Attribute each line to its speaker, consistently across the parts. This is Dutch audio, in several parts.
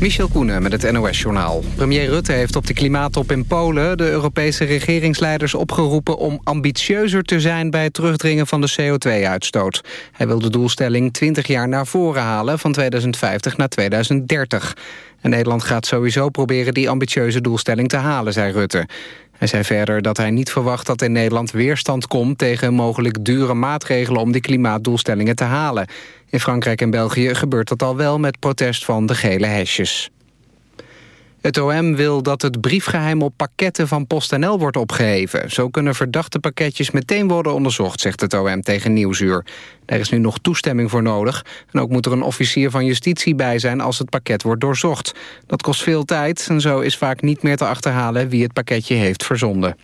Speaker 1: Michel Koenen met het NOS-journaal. Premier Rutte heeft op de klimaattop in Polen... de Europese regeringsleiders opgeroepen om ambitieuzer te zijn... bij het terugdringen van de CO2-uitstoot. Hij wil de doelstelling 20 jaar naar voren halen... van 2050 naar 2030. En Nederland gaat sowieso proberen die ambitieuze doelstelling te halen, zei Rutte. Hij zei verder dat hij niet verwacht dat in Nederland weerstand komt... tegen mogelijk dure maatregelen om die klimaatdoelstellingen te halen. In Frankrijk en België gebeurt dat al wel met protest van de gele hesjes. Het OM wil dat het briefgeheim op pakketten van PostNL wordt opgeheven. Zo kunnen verdachte pakketjes meteen worden onderzocht, zegt het OM tegen Nieuwsuur. Daar is nu nog toestemming voor nodig. En ook moet er een officier van justitie bij zijn als het pakket wordt doorzocht. Dat kost veel tijd en zo is vaak niet meer te achterhalen wie het pakketje heeft verzonden.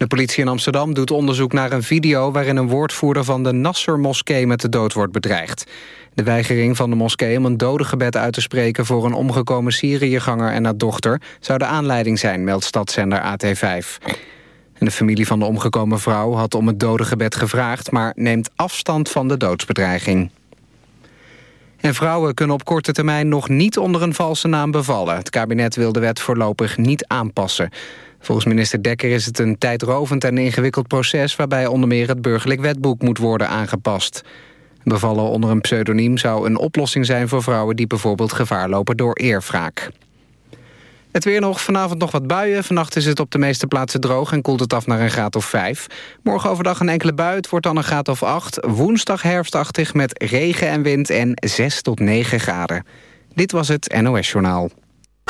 Speaker 1: De politie in Amsterdam doet onderzoek naar een video... waarin een woordvoerder van de Nasser-moskee met de dood wordt bedreigd. De weigering van de moskee om een dodengebed uit te spreken... voor een omgekomen Syriëganger en haar dochter... zou de aanleiding zijn, meldt stadszender AT5. En de familie van de omgekomen vrouw had om het dodengebed gevraagd... maar neemt afstand van de doodsbedreiging. En vrouwen kunnen op korte termijn nog niet onder een valse naam bevallen. Het kabinet wil de wet voorlopig niet aanpassen. Volgens minister Dekker is het een tijdrovend en ingewikkeld proces... waarbij onder meer het burgerlijk wetboek moet worden aangepast. Bevallen onder een pseudoniem zou een oplossing zijn voor vrouwen... die bijvoorbeeld gevaar lopen door eerwraak. Het weer nog, vanavond nog wat buien. Vannacht is het op de meeste plaatsen droog en koelt het af naar een graad of 5. Morgen overdag een enkele bui, het wordt dan een graad of 8. Woensdag herfstachtig met regen en wind en 6 tot 9 graden. Dit was het NOS Journaal.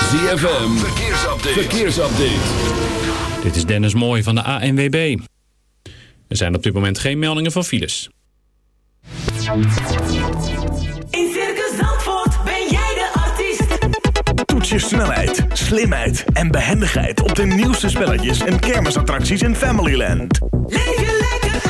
Speaker 2: ZFM, verkeersupdate. verkeersupdate.
Speaker 3: Dit is Dennis Mooij van de ANWB. Er zijn op dit moment geen meldingen van files.
Speaker 4: In Circus Zandvoort ben jij de artiest.
Speaker 5: Toets je snelheid, slimheid en behendigheid op de nieuwste spelletjes en kermisattracties in Familyland.
Speaker 4: Leef je lekker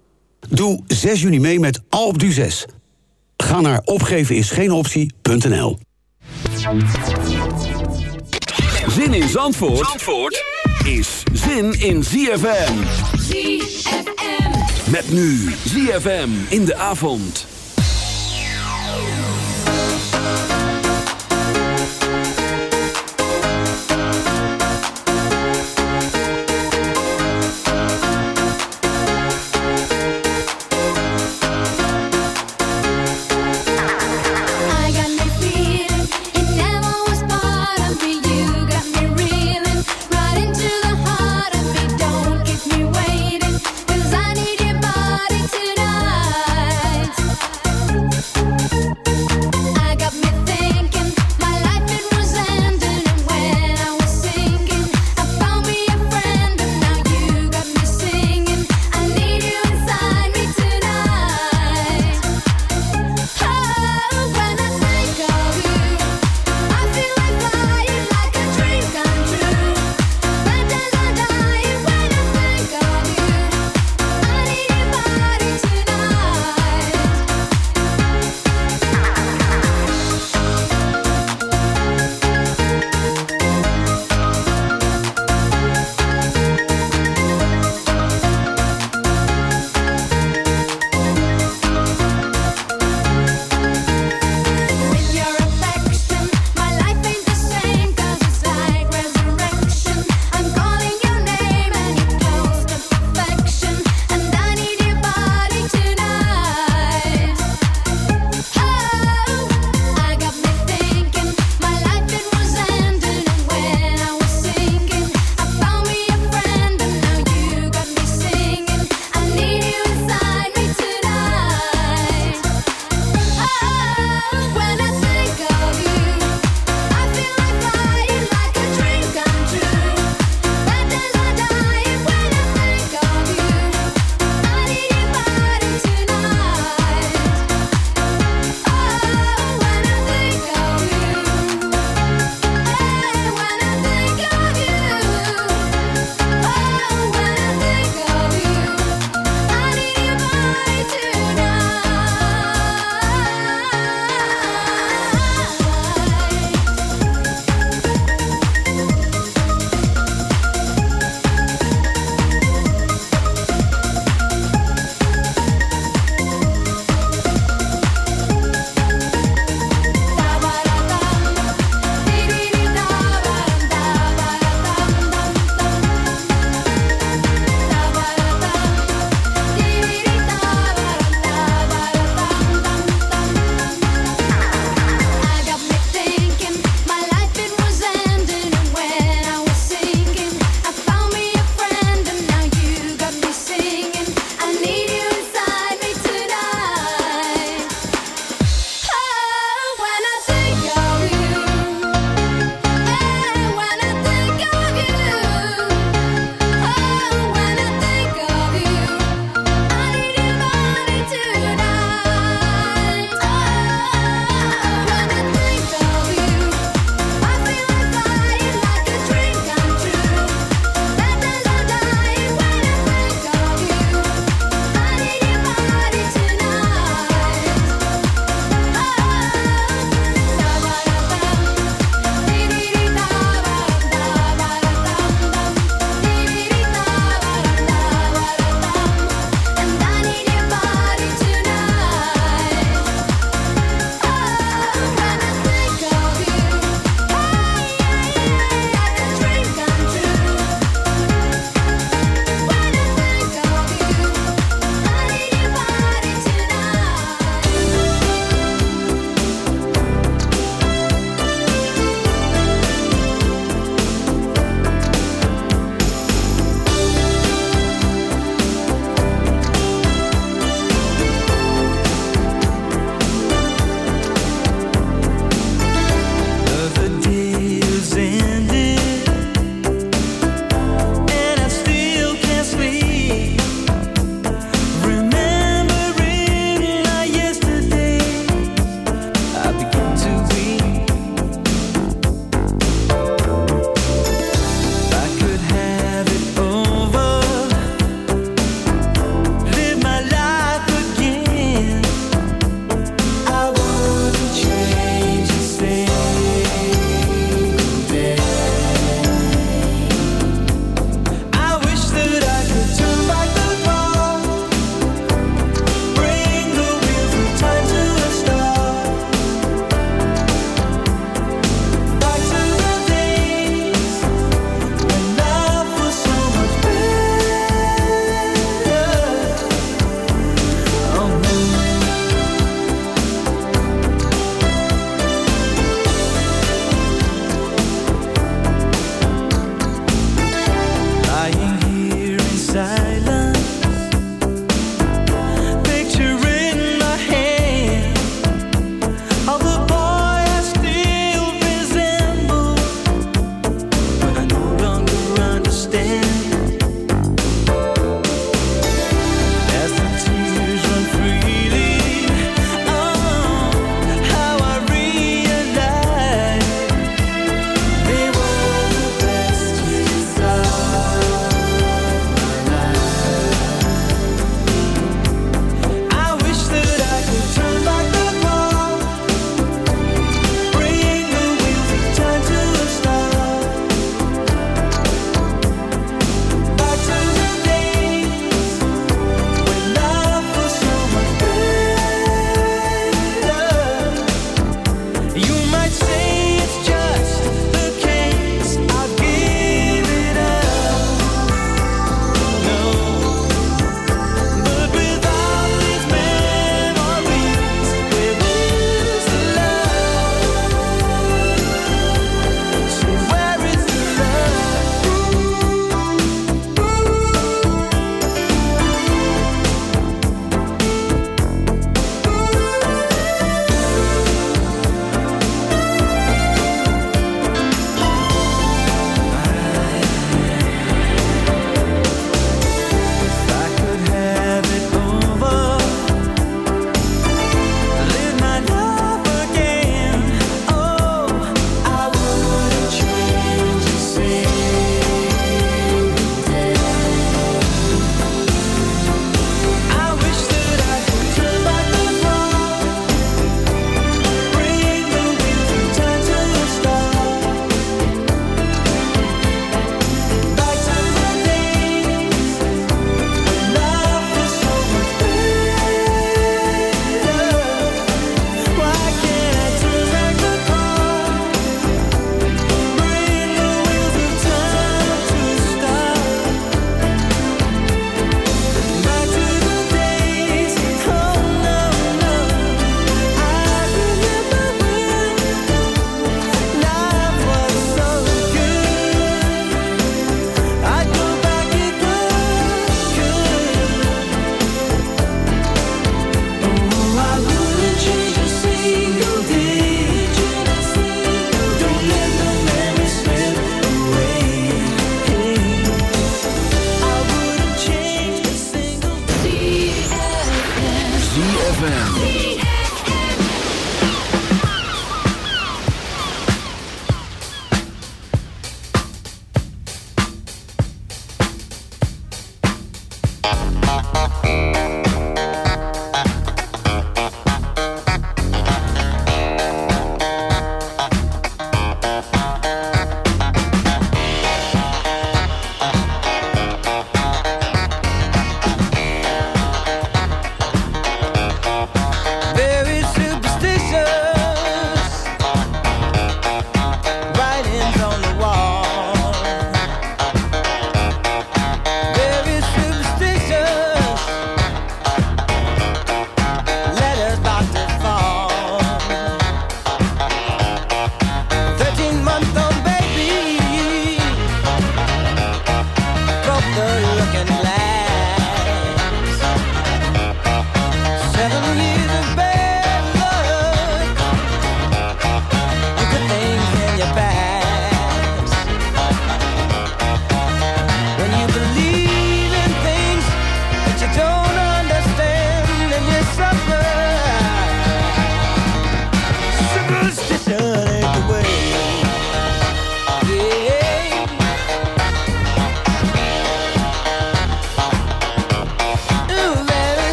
Speaker 6: Doe 6 juni mee met Alpe d'Huez. Ga naar opgevenisgeenoptie.nl
Speaker 2: Zin in Zandvoort, Zandvoort is zin in ZFM.
Speaker 4: ZFM.
Speaker 2: Met nu ZFM in de avond.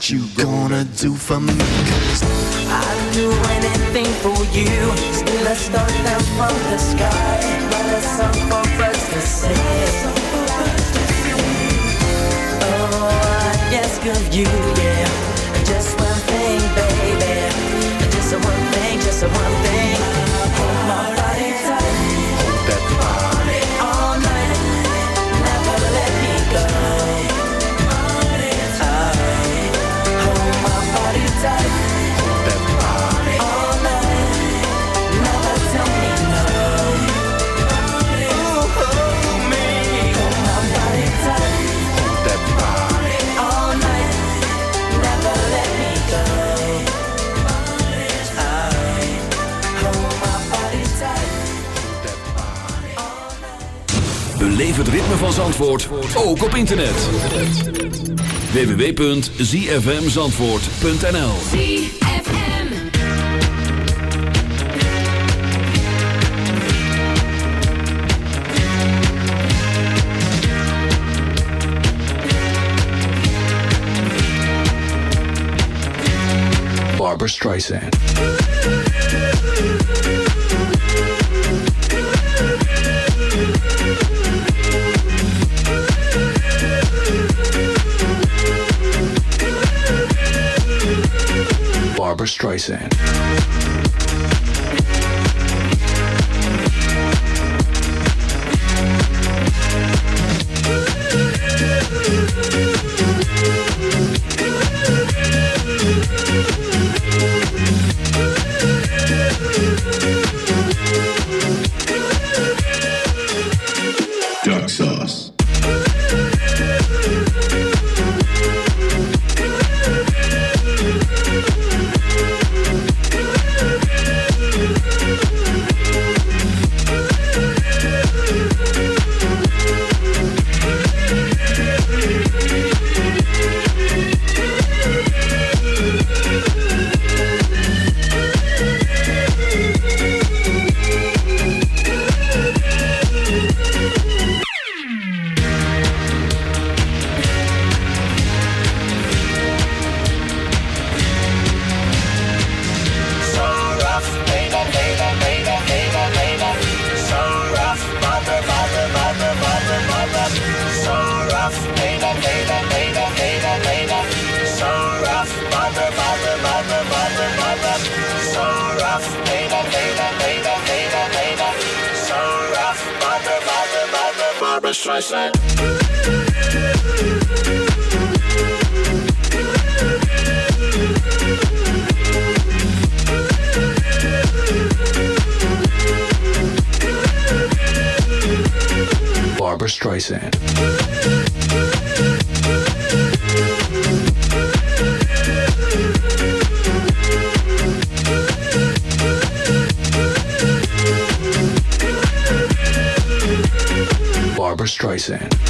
Speaker 7: what
Speaker 8: you
Speaker 9: gonna do for me?
Speaker 8: I'd do anything for you. Still a star down from the sky, write a song for us to sing. Oh, I ask of you
Speaker 2: het ritme van Zandvoort ook op internet. www.zfmzandvoort.nl
Speaker 10: Barbara Streisand Streisand.
Speaker 8: Streisand.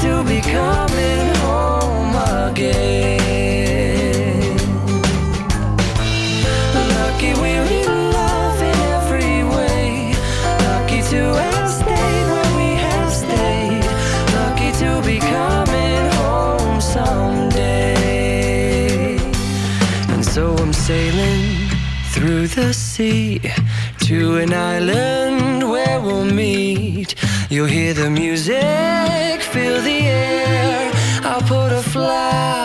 Speaker 11: to be coming home again. Lucky we're in love in every way. Lucky to have stayed where we have stayed. Lucky to be coming home someday. And so I'm sailing through the sea to an island where we'll meet. You'll hear the music Feel the air. I'll put a flower.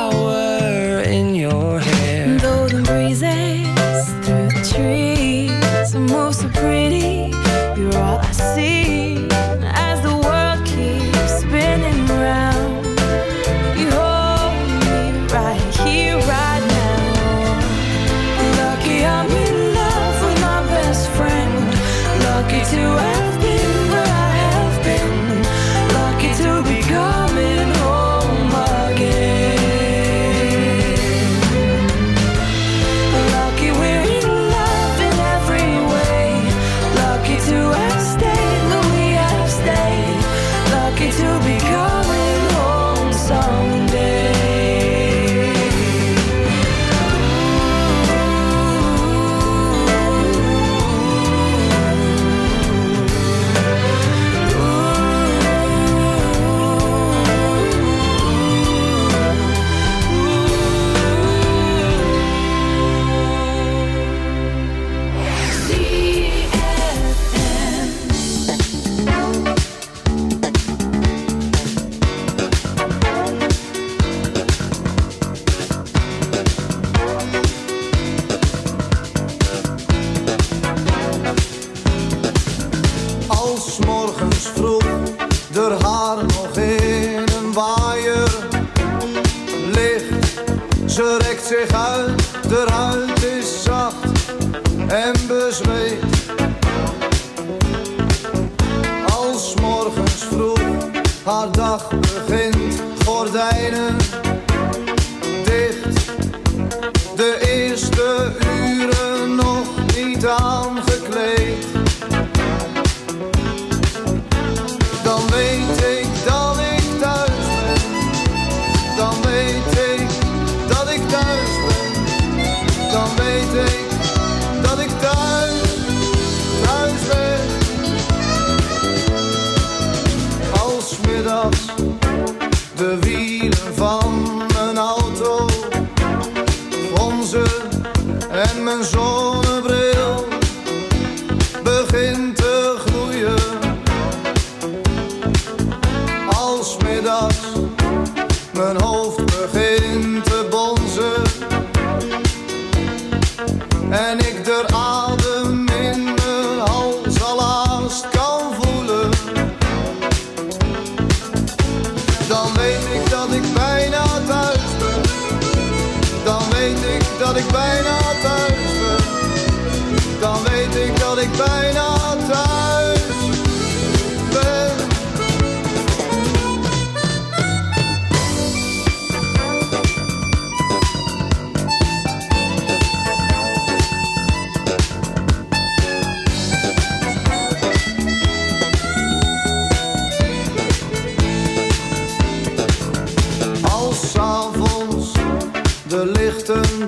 Speaker 12: de lichten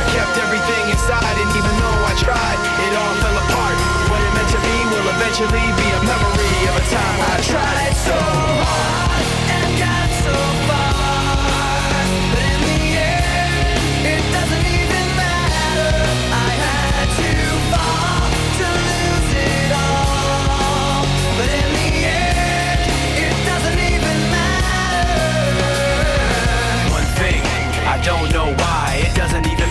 Speaker 13: Everything inside, and even though I tried, it all fell apart. What it meant to me will eventually be a memory of a time I tried so hard and got so far. But in the end, it doesn't even matter. I had to fall to lose it all. But in the end, it doesn't even matter. One thing, I don't know why. It doesn't even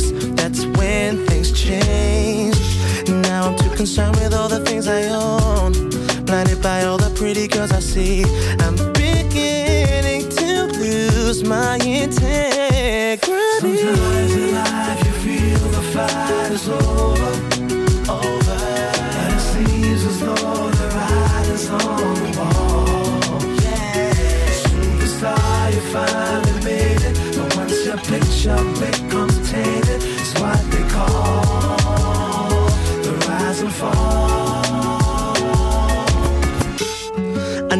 Speaker 8: status. That's when things change. Now I'm too concerned with all the things I own. Blinded by all the pretty girls I see. I'm beginning to lose my integrity.
Speaker 14: Sometimes in life you feel the fight is over, over, and it seems as though the writing's on the wall. Yeah, superstar, you finally made it, but once your picture becomes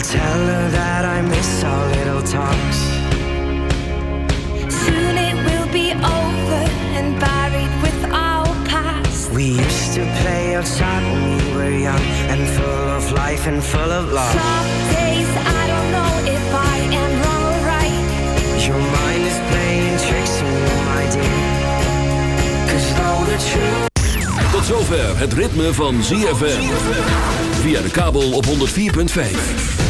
Speaker 11: Well, tell her that I miss our little talks.
Speaker 7: Soon it will be over and buried with our past.
Speaker 11: We used to play outside when we were young and full of life and full of love.
Speaker 7: Some days I don't know if I am wrong or right.
Speaker 11: Your mind is playing tricks on you, my dear. Cause though the truth.
Speaker 2: Tot zover het ritme van ZFM. Via de kabel op 104.5.